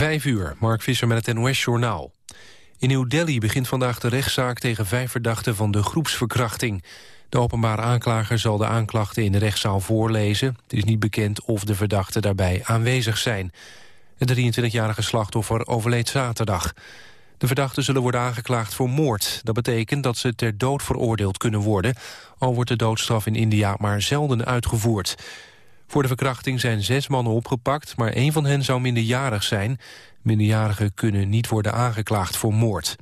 Vijf uur, Mark Visser met het NOS-journaal. In New Delhi begint vandaag de rechtszaak tegen vijf verdachten van de groepsverkrachting. De openbare aanklager zal de aanklachten in de rechtszaal voorlezen. Het is niet bekend of de verdachten daarbij aanwezig zijn. Het 23-jarige slachtoffer overleed zaterdag. De verdachten zullen worden aangeklaagd voor moord. Dat betekent dat ze ter dood veroordeeld kunnen worden... al wordt de doodstraf in India maar zelden uitgevoerd. Voor de verkrachting zijn zes mannen opgepakt... maar één van hen zou minderjarig zijn. Minderjarigen kunnen niet worden aangeklaagd voor moord.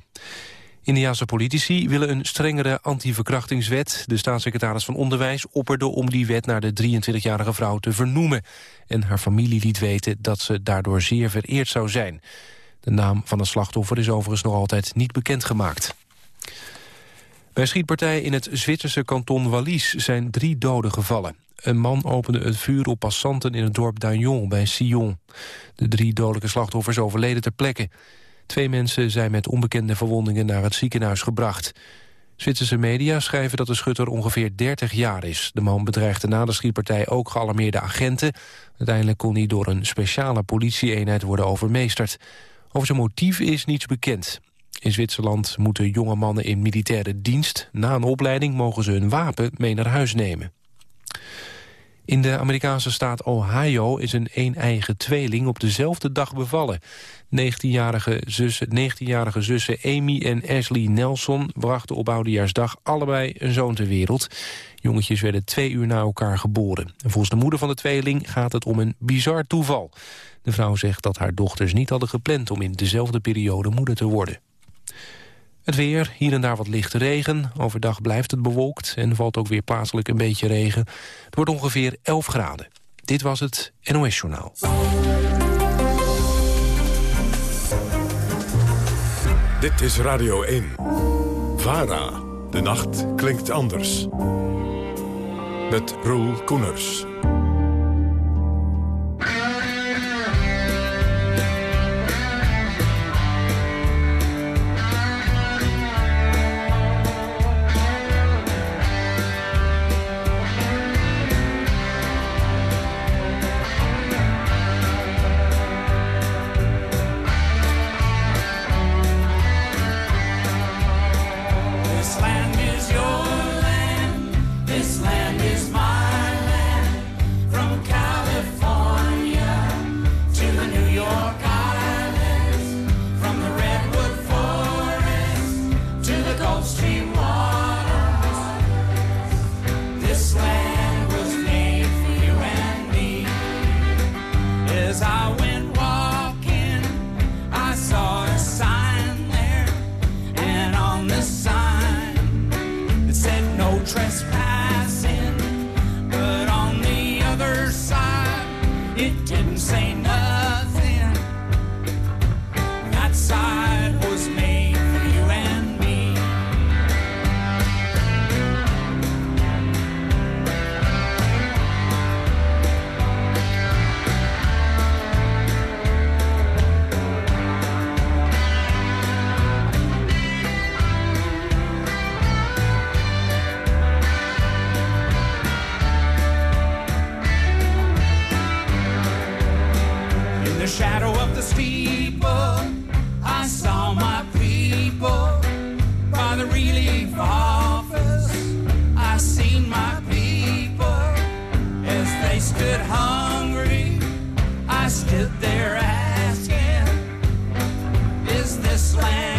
Indiase politici willen een strengere anti-verkrachtingswet. De staatssecretaris van Onderwijs opperde om die wet naar de 23-jarige vrouw te vernoemen. En haar familie liet weten dat ze daardoor zeer vereerd zou zijn. De naam van het slachtoffer is overigens nog altijd niet bekendgemaakt. Bij schietpartijen in het Zwitserse kanton Wallis zijn drie doden gevallen. Een man opende het vuur op passanten in het dorp Dagnon bij Sion. De drie dodelijke slachtoffers overleden ter plekke. Twee mensen zijn met onbekende verwondingen naar het ziekenhuis gebracht. Zwitserse media schrijven dat de schutter ongeveer 30 jaar is. De man bedreigde na de schietpartij ook gealarmeerde agenten. Uiteindelijk kon hij door een speciale politieeenheid worden overmeesterd. Over zijn motief is niets bekend. In Zwitserland moeten jonge mannen in militaire dienst... na een opleiding mogen ze hun wapen mee naar huis nemen. In de Amerikaanse staat Ohio is een een-eigen tweeling op dezelfde dag bevallen. 19-jarige zussen, 19 zussen Amy en Ashley Nelson brachten op Oudejaarsdag allebei een zoon ter wereld. Jongetjes werden twee uur na elkaar geboren. En volgens de moeder van de tweeling gaat het om een bizar toeval. De vrouw zegt dat haar dochters niet hadden gepland om in dezelfde periode moeder te worden. Het weer, hier en daar wat lichte regen. Overdag blijft het bewolkt en valt ook weer plaatselijk een beetje regen. Het wordt ongeveer 11 graden. Dit was het NOS Journaal. Dit is Radio 1. VARA. De nacht klinkt anders. Met Roel Koeners. shadow of the steeple, I saw my people by the relief office. I seen my people as they stood hungry. I stood there asking, Is this land?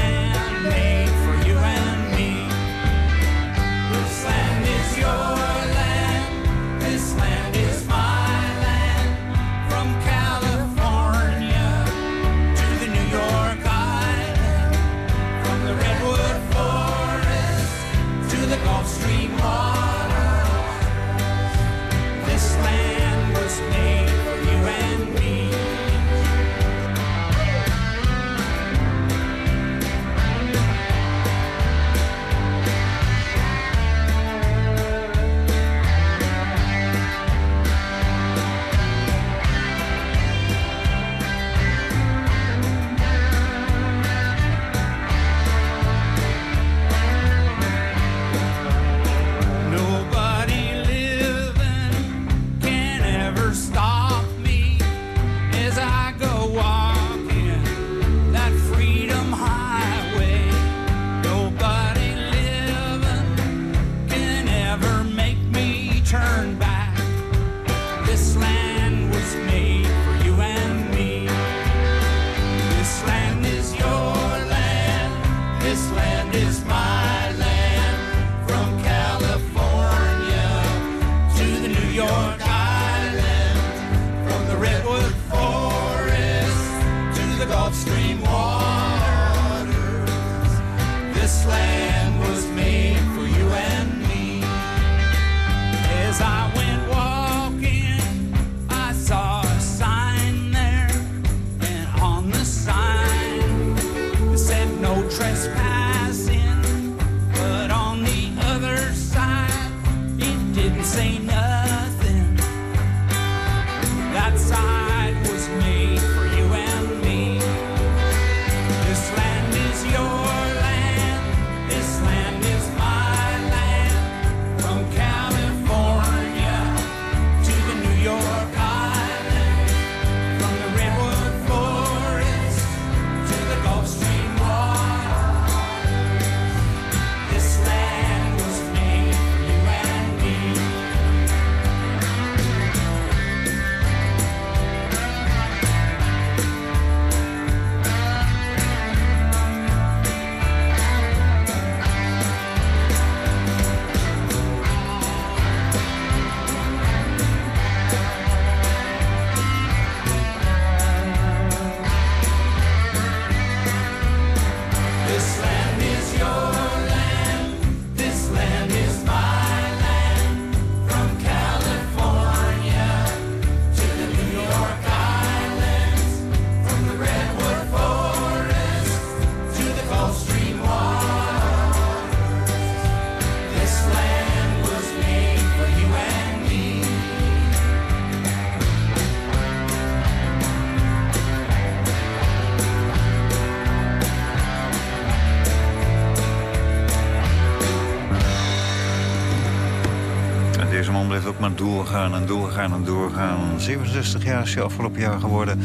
Doorgaan en doorgaan en doorgaan. 67 jaar is hij afgelopen jaar geworden.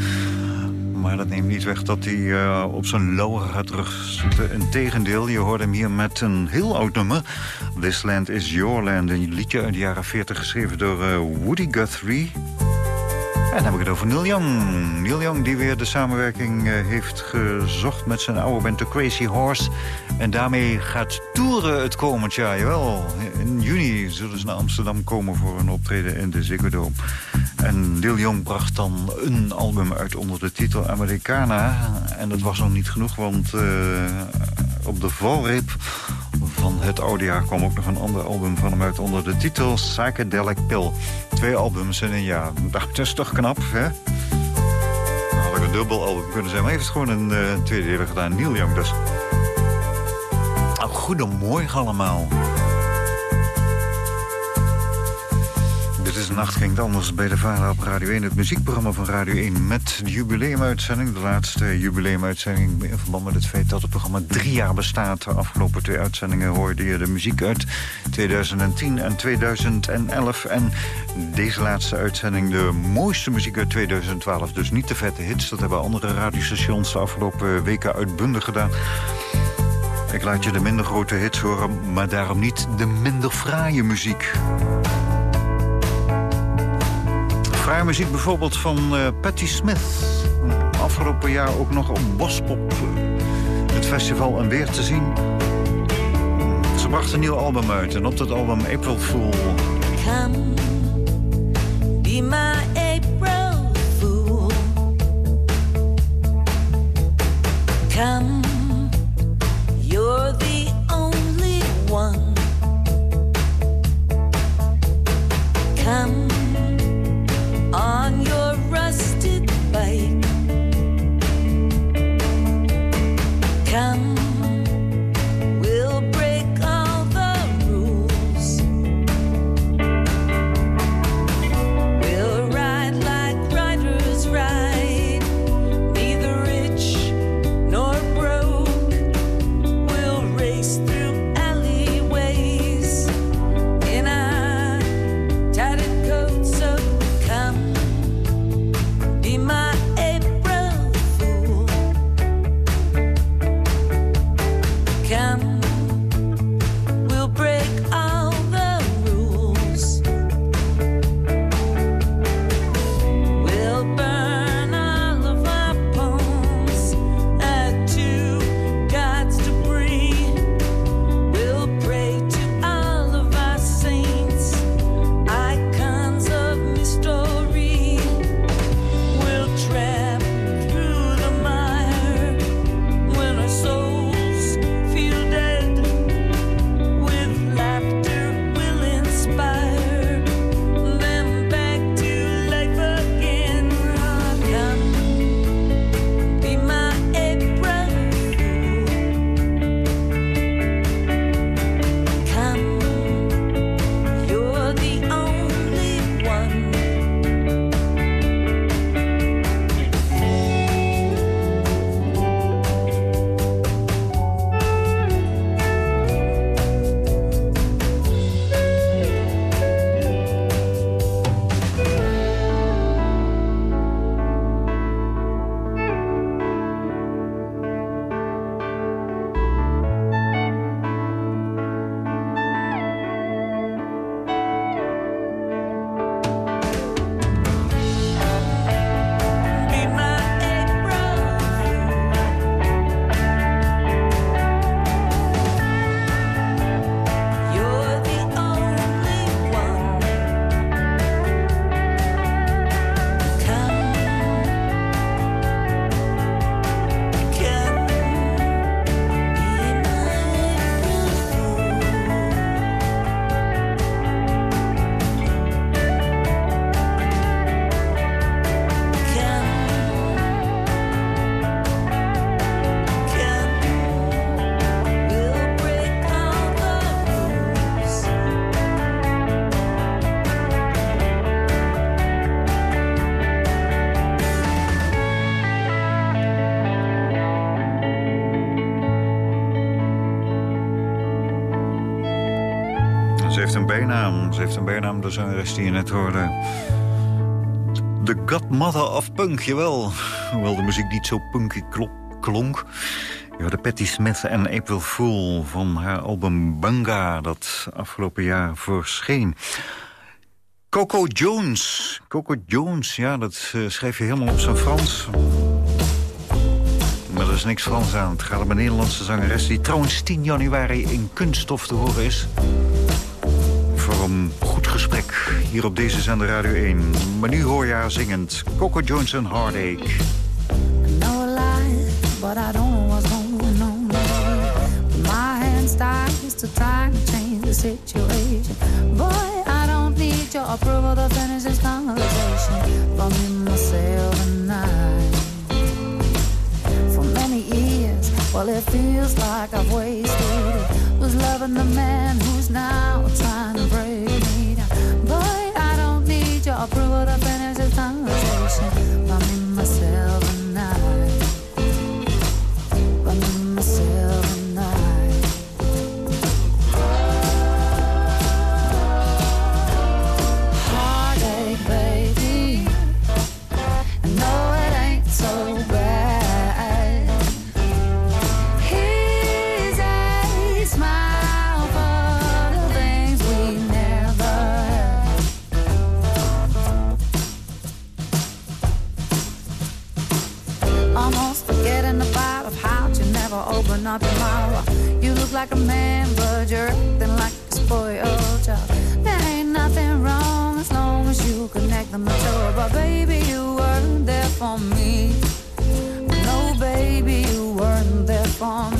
Maar dat neemt niet weg dat hij uh, op zijn lower gaat terugzitten. Integendeel, je hoort hem hier met een heel oud nummer. This Land is Your Land. Een liedje uit de jaren 40 geschreven door uh, Woody Guthrie. En dan heb ik het over Neil Young. Neil Young die weer de samenwerking uh, heeft gezocht met zijn oude band The Crazy Horse. En daarmee gaat toeren het komend jaar. Jawel, in juni zullen ze naar Amsterdam komen voor een optreden in de Ziggo Dome. En Neil Young bracht dan een album uit onder de titel Americana. En dat was nog niet genoeg, want uh, op de valreep van het oude jaar kwam ook nog een ander album van hem uit onder de titel Psychedelic Pill. Twee albums in een jaar. Dat is toch knap, hè? Had ik een dubbel album kunnen zijn, maar hij heeft gewoon een uh, tweede deel gedaan. Neil Young dus. Oh, goedemorgen allemaal. Dit is Nacht ging anders bij de Vader op Radio 1. Het muziekprogramma van Radio 1 met de jubileumuitzending. De laatste jubileumuitzending in verband met het feit dat het programma drie jaar bestaat. De afgelopen twee uitzendingen hoorde je de muziek uit 2010 en 2011. En deze laatste uitzending de mooiste muziek uit 2012. Dus niet de vette hits. Dat hebben andere radiostations de afgelopen weken uitbundig gedaan. Ik laat je de minder grote hits horen, maar daarom niet de minder fraaie muziek. Fraaie muziek bijvoorbeeld van uh, Patti Smith. Afgelopen jaar ook nog op Bospop, het festival, en weer te zien. Ze bracht een nieuw album uit en op dat album April Fool. My April Fool. Bijnaam. Ze heeft een bijnaam, de zangeres die je net hoorde. The Godmother of Punk, jawel. Hoewel de muziek niet zo punky klonk. Ja, de Patti Smith en April Fool van haar album Banga... dat afgelopen jaar verscheen. Coco Jones. Coco Jones, ja, dat uh, schrijf je helemaal op zijn Frans. Maar er is niks Frans aan. Het gaat om een Nederlandse zangeres... die trouwens 10 januari in Kunststof te horen is. Voor een goed gesprek hier op deze zender Radio 1. Maar nu hoor je haar zingend. Coco Jones en Heartache. No lie, but I don't know what's going on. My hands tied to try to change the situation. Boy, I don't need your approval to finish this conversation. For me, myself, and I. For many years, well, it feels like I've wasted. Was loving the man who's now trying approval to finish this like a man, but you're acting like a spoiled child. There ain't nothing wrong as long as you connect the mature. But baby, you weren't there for me. No, baby, you weren't there for me.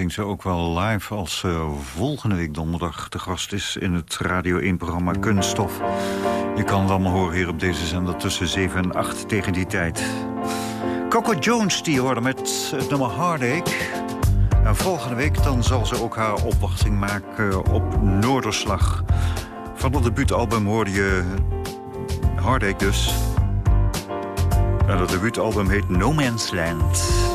Zingt ze ook wel live als ze volgende week donderdag de gast is... in het Radio 1-programma Kunststof. Je kan het allemaal horen hier op deze zender tussen 7 en 8 tegen die tijd. Coco Jones die hoorde met het nummer Heartache. En volgende week dan zal ze ook haar opwachting maken op Noorderslag. Van het debuutalbum hoorde je Heartache dus. En dat debuutalbum heet No Man's Land.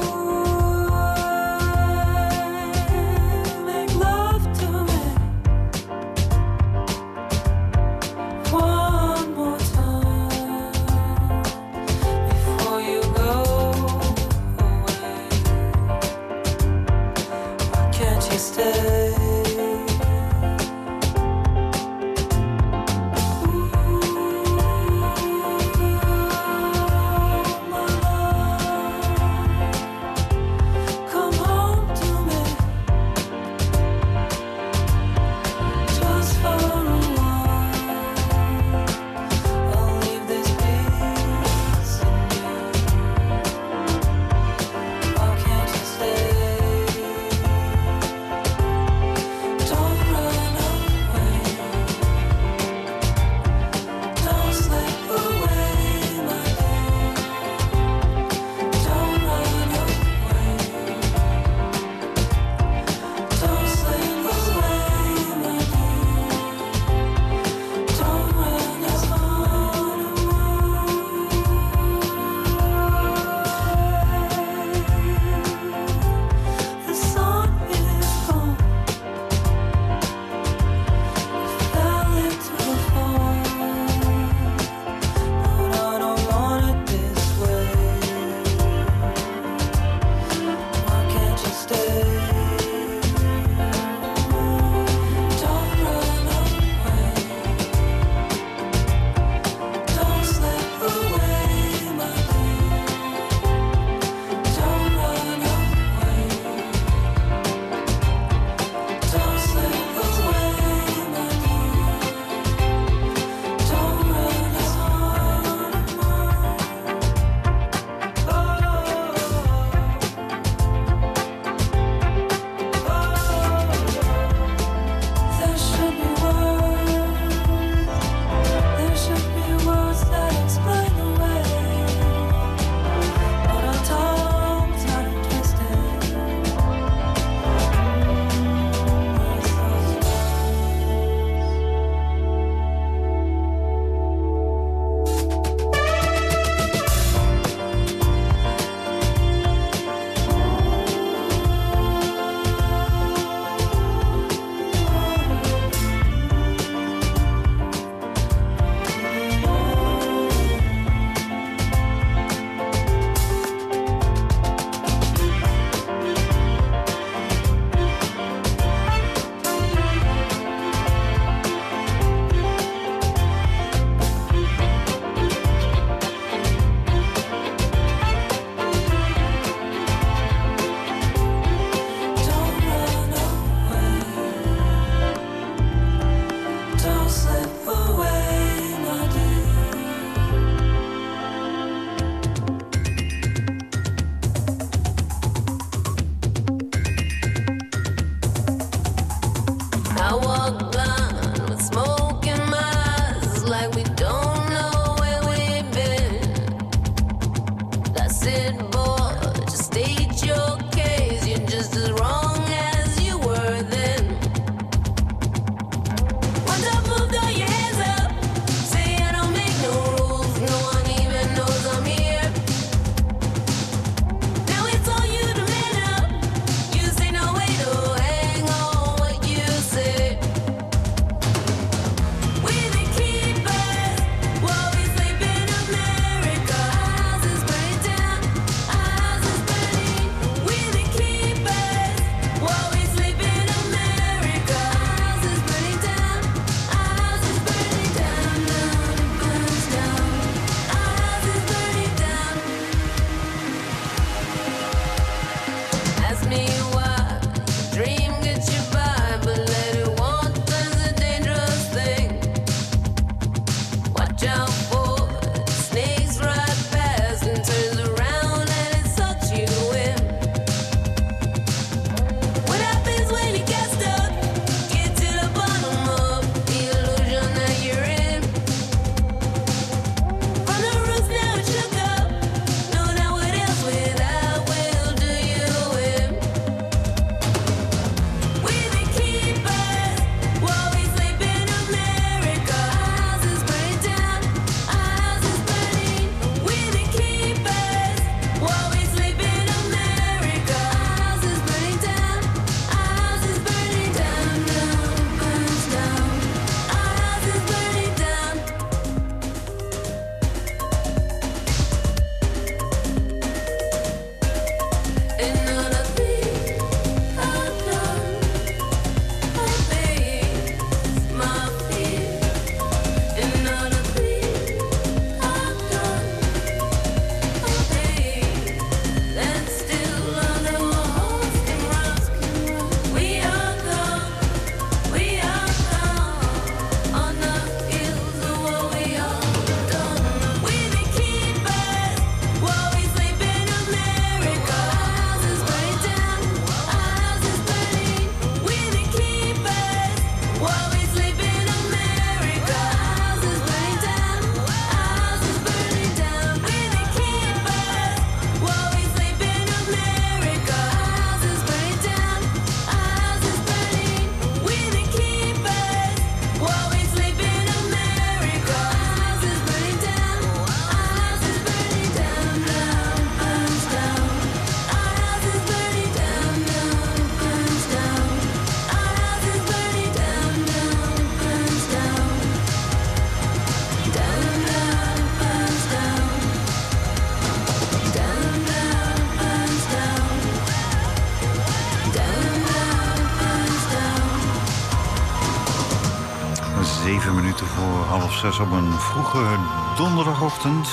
Vroege donderdagochtend.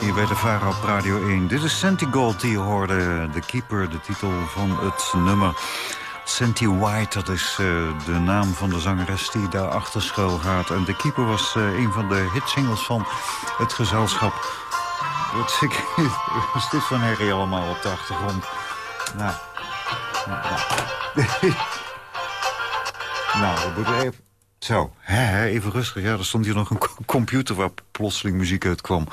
Hier bij de Vara op Radio 1. Dit is Gold die hoorde. De keeper, de titel van het nummer. Santi White, dat is uh, de naam van de zangeres die daar achter schuil gaat. En de keeper was uh, een van de hitsingles van het gezelschap. Wat is dit van herrie allemaal op de achtergrond? Nou, nou, nou. nou we moeten even... Zo, hè, even rustig. Ja, er stond hier nog een computer waar plotseling muziek uit kwam.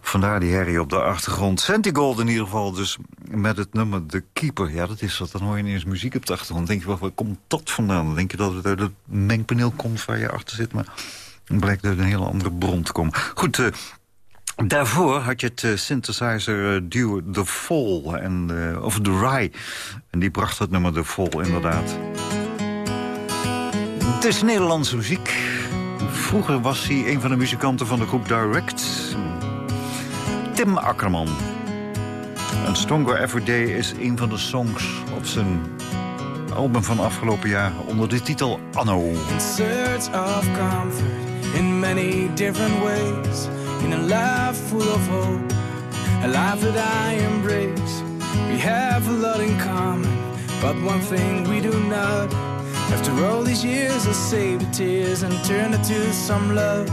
Vandaar die herrie op de achtergrond. Centigold in ieder geval, dus met het nummer De Keeper. Ja, dat is wat. Dan hoor je ineens muziek op de achtergrond. Denk je, waar komt dat vandaan? Denk je dat het uit het mengpaneel komt waar je achter zit. Maar het blijkt uit een hele andere bron te komen. Goed, uh, Daarvoor had je het uh, synthesizer uh, duo The Fall, en, of The Rye. En die bracht het nummer The Fall, inderdaad. Het is Nederlandse muziek. Vroeger was hij een van de muzikanten van de groep Direct. Tim Akkerman. En Stronger Everyday is een van de songs op zijn album van afgelopen jaar... onder de titel Anno. In search of comfort in many different ways... In a life full of hope, a life that I embrace. We have a lot in common, but one thing we do not. After all these years, I save the tears and turn it to some love.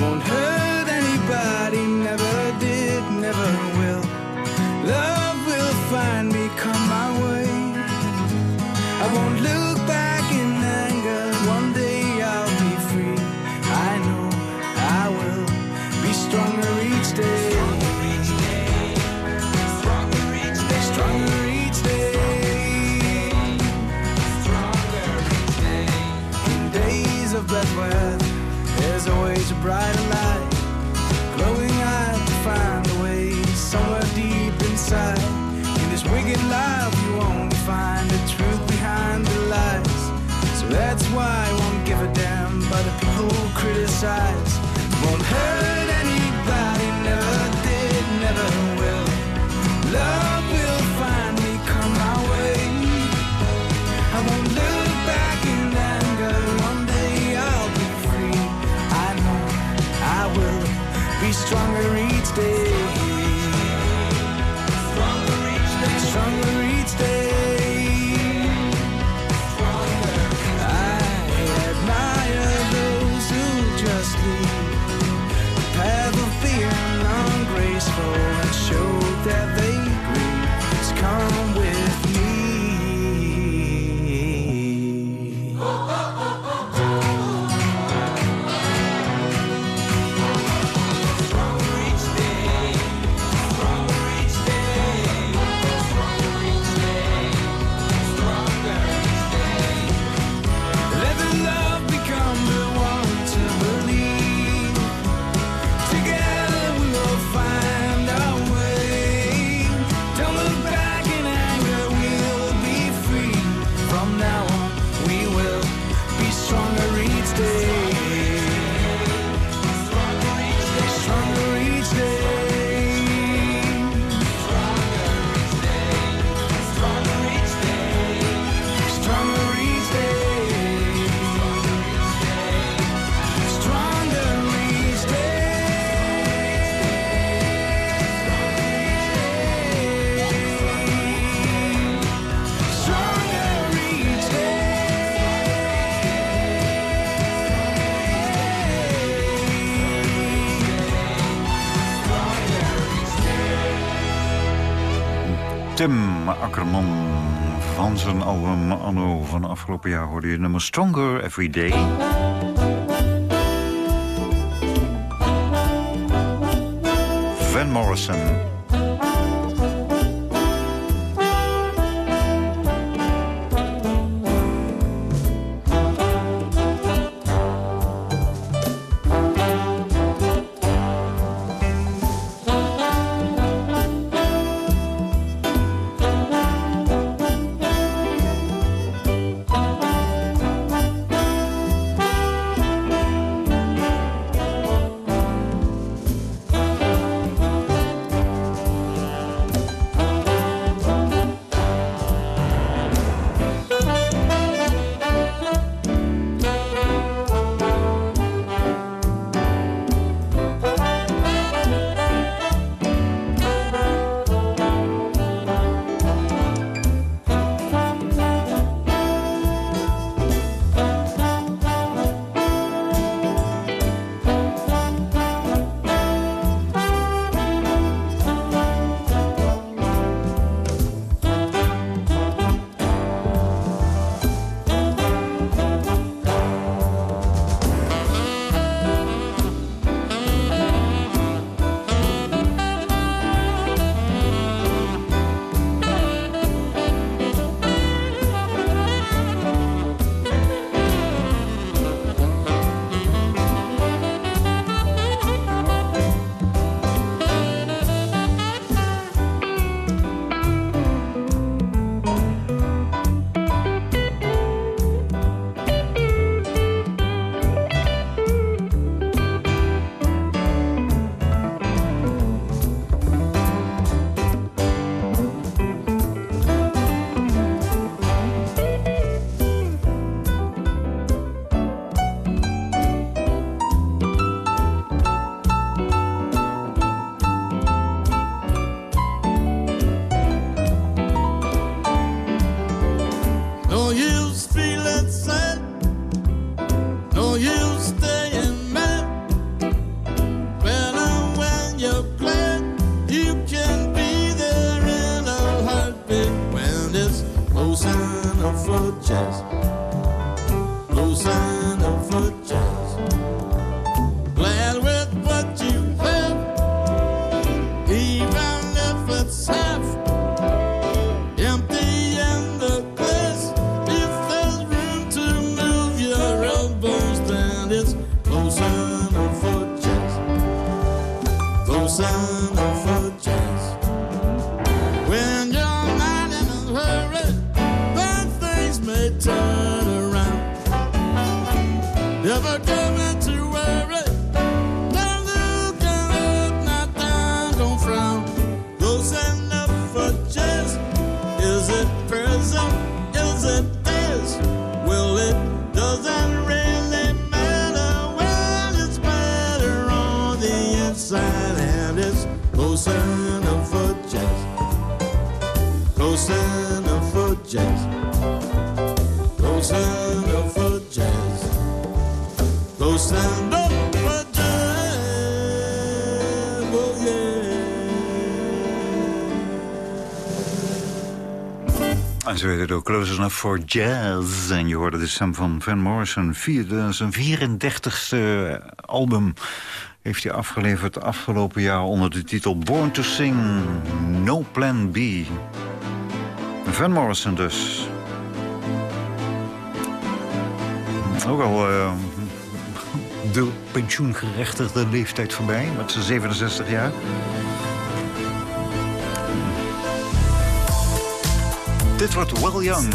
Won't hurt anybody, never did, never will. Love criticize. Won't hurt just zijn album Anno van afgelopen jaar hoorde je nummer Stronger Every Day. Van Morrison. Close Enough for Jazz. En je hoorde de stem van Van Morrison. Vier, zijn 34ste album heeft hij afgeleverd afgelopen jaar... onder de titel Born to Sing, No Plan B. Van Morrison dus. Ook al... Eh, de pensioengerechtigde leeftijd voorbij, met zijn 67 jaar. Dit wordt Will Young.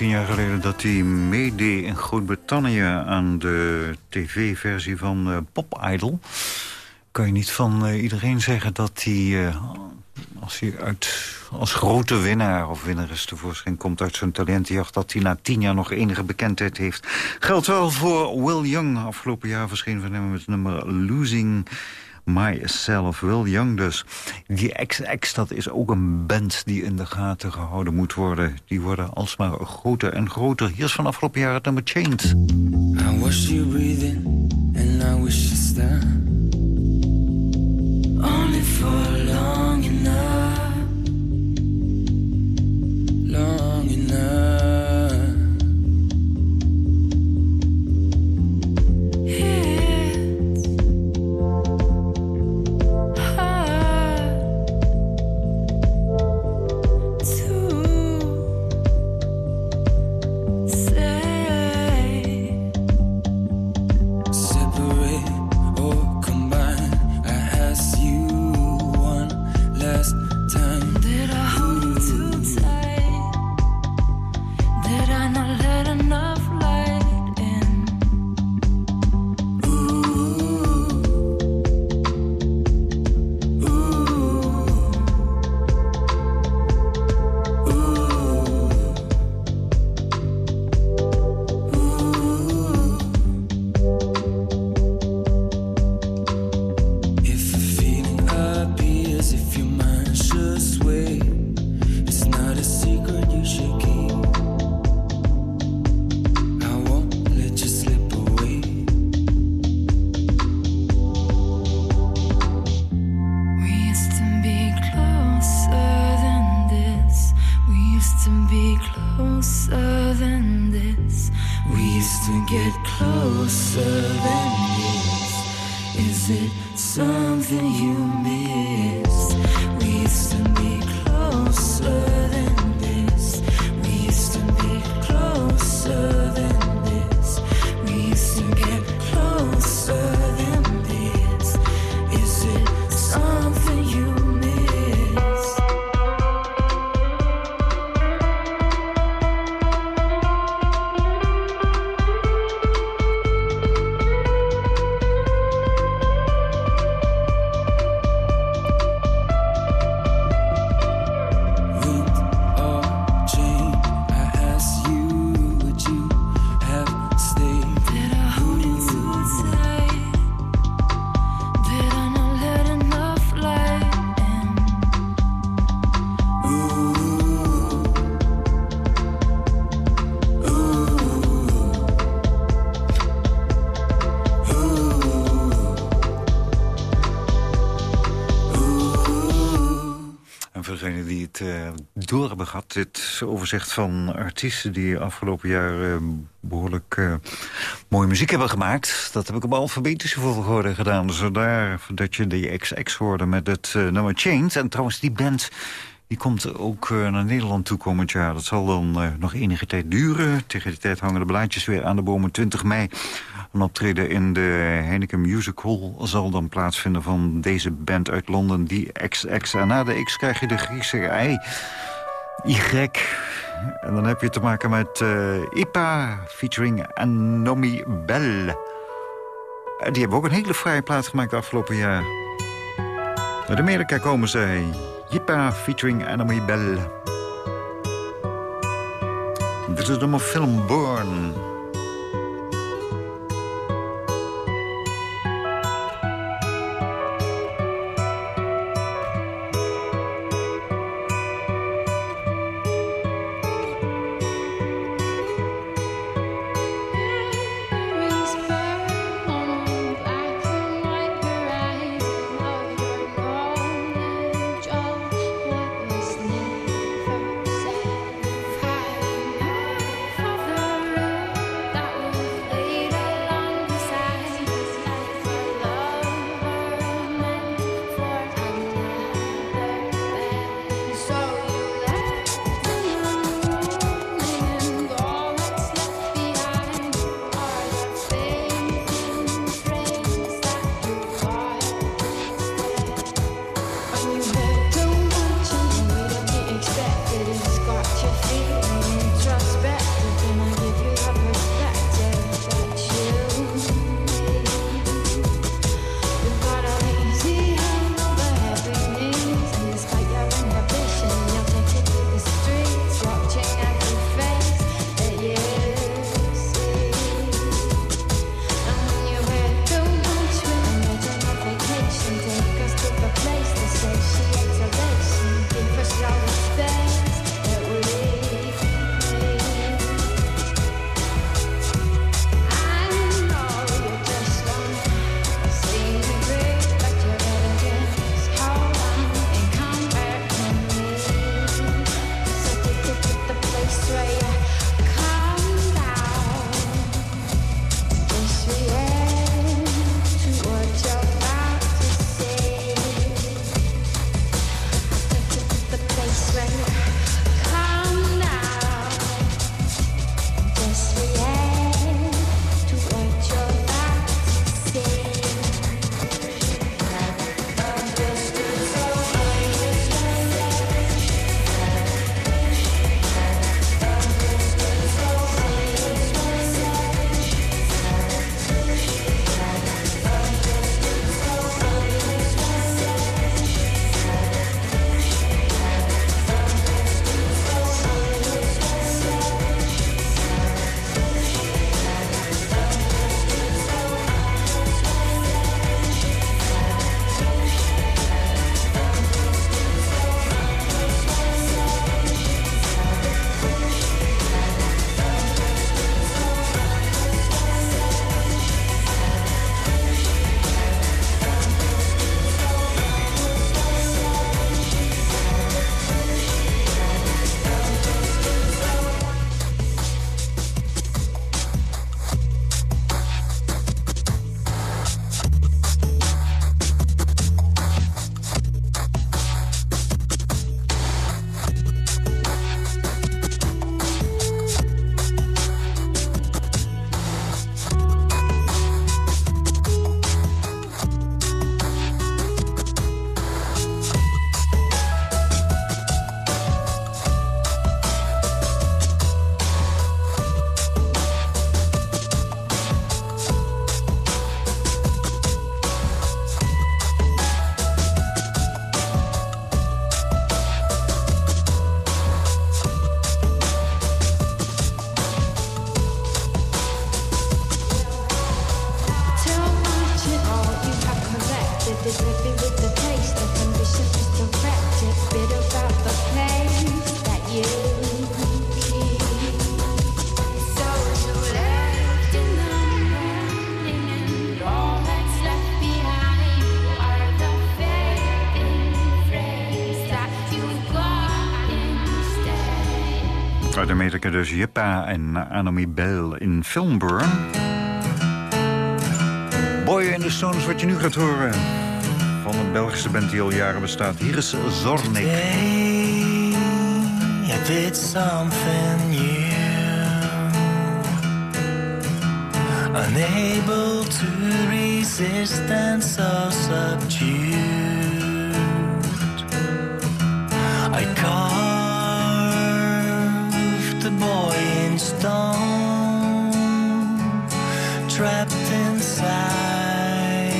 tien jaar geleden dat hij meedeed in Groot-Brittannië... aan de tv-versie van eh, Pop Idol. Kan je niet van eh, iedereen zeggen dat hij... Eh, als hij uit, als grote winnaar of winnares tevoorschijn komt uit zijn talentenjacht... dat hij na tien jaar nog enige bekendheid heeft. Geldt wel voor Will Young. Afgelopen jaar verscheen van hem het nummer Losing... Myself. Will Young dus. Die XX, dat is ook een band die in de gaten gehouden moet worden. Die worden alsmaar groter en groter. Hier is van afgelopen jaar het nummer Chained. I you breathing, and I wish you. You miss? Overzicht van artiesten die afgelopen jaar eh, behoorlijk eh, mooie muziek hebben gemaakt. Dat heb ik op alfabetische volgorde gedaan. Zodat dat je de XX hoorde met het eh, nummer Chained. En trouwens, die band die komt ook naar Nederland toe komend jaar. Dat zal dan nog enige tijd duren. Tegen die tijd hangen de blaadjes weer aan de bomen. 20 mei een optreden in de Heineken Music Hall zal dan plaatsvinden van deze band uit Londen, die XX. En na de X krijg je de Griekse I. Y. En dan heb je te maken met eh, Ipa featuring Anomi Bell. En die hebben ook een hele fraaie plaat gemaakt afgelopen jaar. Uit Amerika komen zij. Ipa featuring Anomi Bell. Dit is nummer film Born. dus Juppa en Anomie Bell in Filmburn. Boy in the Stones, wat je nu gaat horen. Van een Belgische band die al jaren bestaat. Hier is Zornik. Hey, I did something new. Unable to resist and so subdued. I call boy in stone, trapped inside.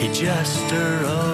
He just a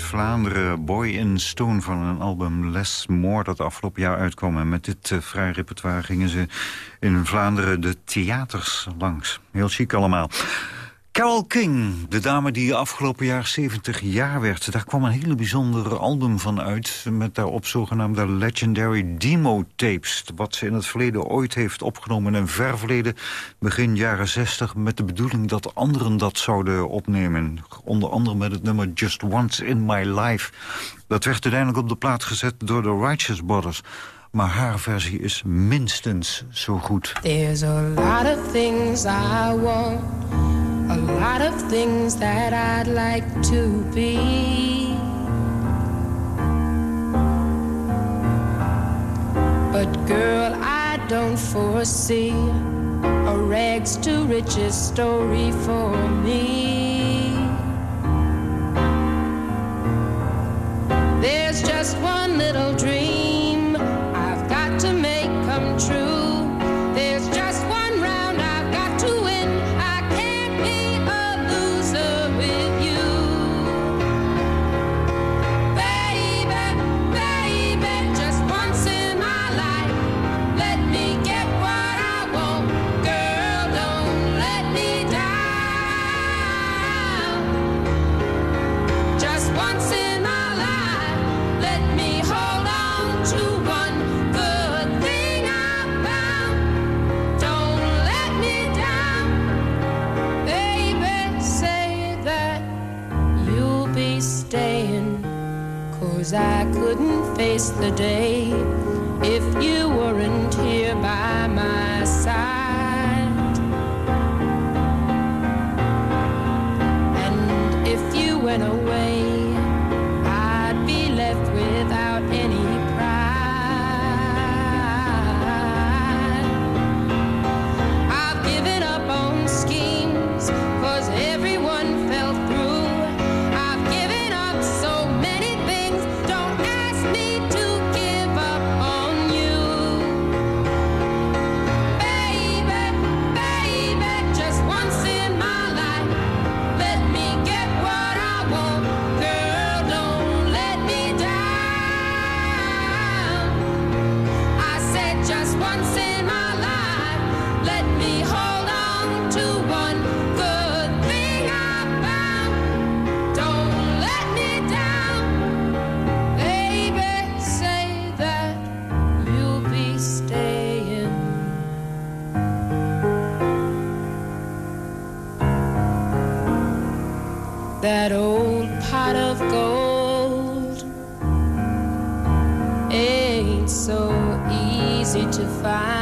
Vlaanderen. Boy in Stone van een album Les More, dat afgelopen jaar uitkwam. En met dit uh, vrij repertoire gingen ze in Vlaanderen de theaters langs. Heel chic allemaal. Carol King, de dame die afgelopen jaar 70 jaar werd. Daar kwam een hele bijzonder album van uit... met daarop zogenaamde Legendary Demo-tapes. Wat ze in het verleden ooit heeft opgenomen... in een ver verleden, begin jaren 60... met de bedoeling dat anderen dat zouden opnemen. Onder andere met het nummer Just Once in My Life. Dat werd uiteindelijk op de plaat gezet door de Righteous Brothers. Maar haar versie is minstens zo goed. There's a lot of things I want, a lot of things that I'd like to be. But girl, I don't foresee a rags to riches story for me. That old pot of gold ain't so easy to find.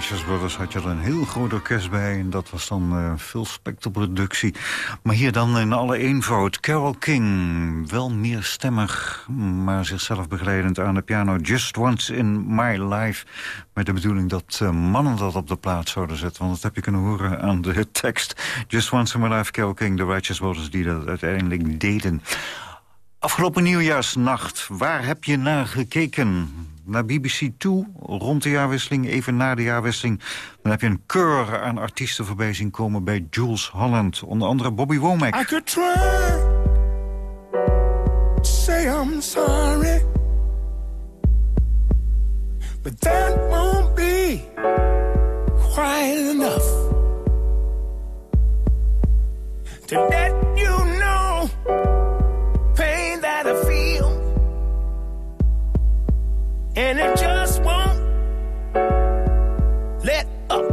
Righteous Brothers had je er een heel groot orkest bij... en dat was dan eh veel spectroproductie. Maar hier dan in alle eenvoud. Carol King, wel meer stemmig... maar zichzelf begeleidend aan de piano. Just Once in My Life. Met de bedoeling dat eh, mannen dat op de plaats zouden zetten. Want dat heb je kunnen horen aan de tekst. Just Once in My Life, Carol King, de Righteous Brothers... die dat uiteindelijk deden. Afgelopen nieuwjaarsnacht, waar heb je naar gekeken? Naar BBC 2 rond de jaarwisseling, even na de jaarwisseling. Dan heb je een keur aan artiesten voorbij zien komen bij Jules Holland. Onder andere Bobby Womack. I could try say I'm sorry, but that won't be quite enough to let you know and it just won't let up.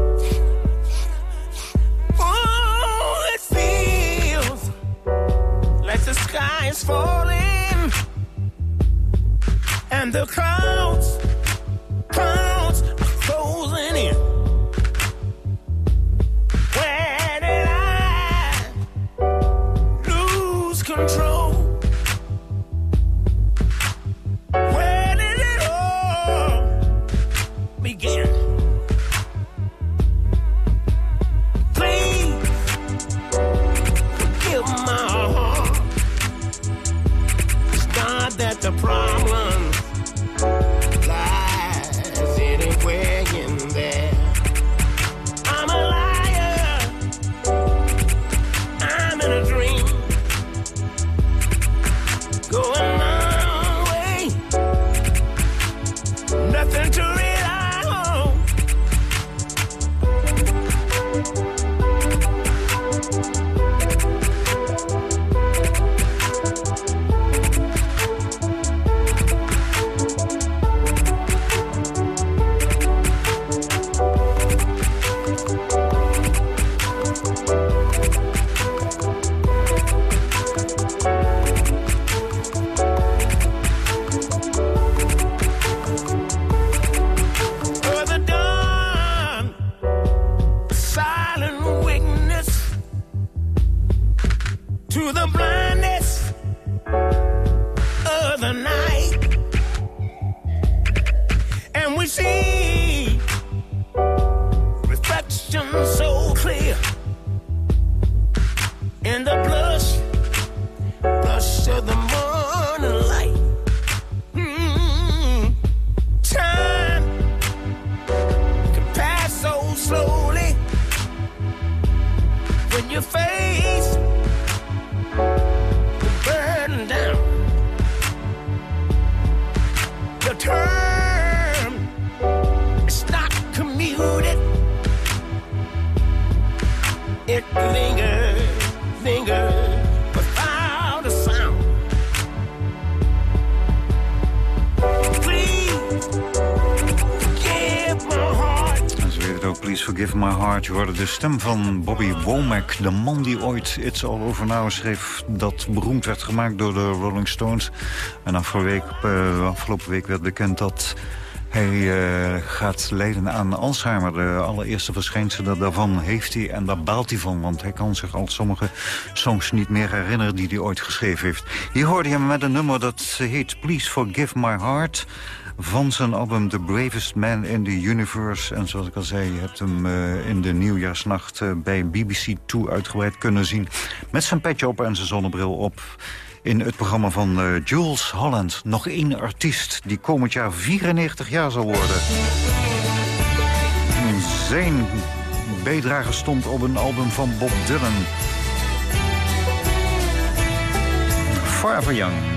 Oh, it feels like the sky is falling and the clouds, clouds the problem hoorde de stem van Bobby Womack. De man die ooit It's All Over Now schreef... dat beroemd werd gemaakt door de Rolling Stones. En afgelopen week, eh, afgelopen week werd bekend dat... Hij eh, gaat lijden aan Alzheimer. De allereerste verschijnselen daarvan heeft hij en daar baalt hij van. Want hij kan zich al sommige songs niet meer herinneren die hij ooit geschreven heeft. Hier hoorde je hem met een nummer dat heet Please Forgive My Heart van zijn album The Bravest Man in the Universe. En zoals ik al zei, je hebt hem eh, in de nieuwjaarsnacht eh, bij BBC 2 uitgebreid kunnen zien. Met zijn petje op en zijn zonnebril op. In het programma van eh, Jules Holland. Nog één artiest die komend jaar 94 jaar zal worden. En Zijn bijdrage stond op een album van Bob Dylan. Forever Young.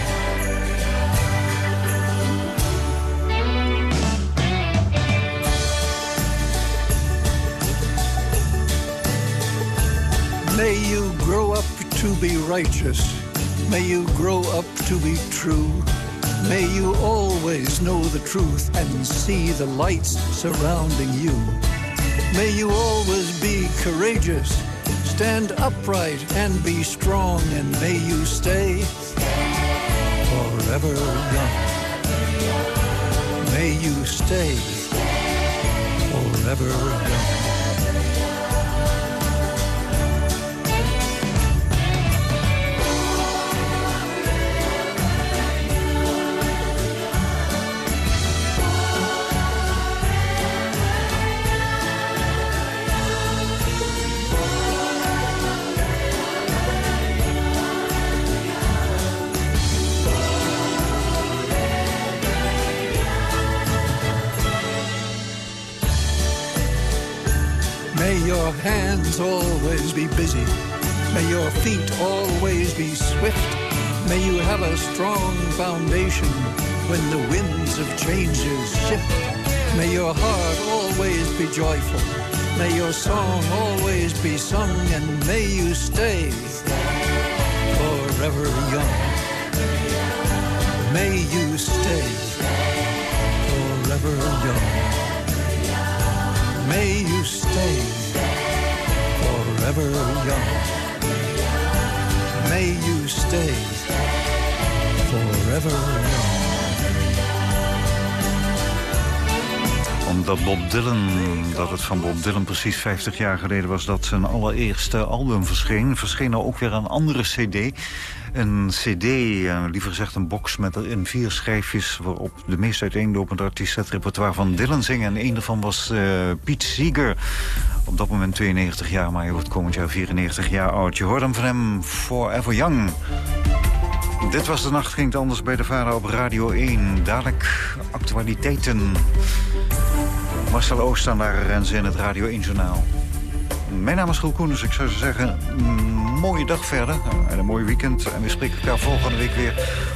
May you grow up to be righteous. May you grow up to be true. May you always know the truth and see the lights surrounding you. May you always be courageous, stand upright and be strong, and may you stay forever young. May you stay forever young. May your feet always be swift. May you have a strong foundation when the winds of changes shift. May your heart always be joyful. May your song always be sung, and may you stay forever young. May you stay forever young. May you stay forever young. May you stay forever young. Omdat Bob Dylan, dat het van Bob Dylan precies 50 jaar geleden was... dat zijn allereerste album verscheen. Verscheen er ook weer een andere cd. Een cd, eh, liever gezegd een box met erin vier schijfjes... waarop de meest uiteenlopende artiesten het repertoire van Dylan zingen. En een daarvan was eh Piet Seeger. Op dat moment 92 jaar, maar hij wordt komend jaar 94 jaar oud. Je hoort hem van hem Forever Young. Dit was de nacht, ging het anders bij de vader op Radio 1. Dadelijk actualiteiten. Marcel Oost aan daar en ze in het Radio 1 Journaal. Mijn naam is Roel Koenens. Ik zou zeggen, een mooie dag verder en een mooi weekend. En we spreken elkaar volgende week weer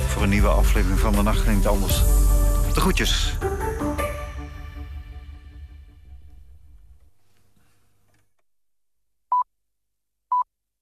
voor een nieuwe aflevering van de nacht het anders. De groetjes.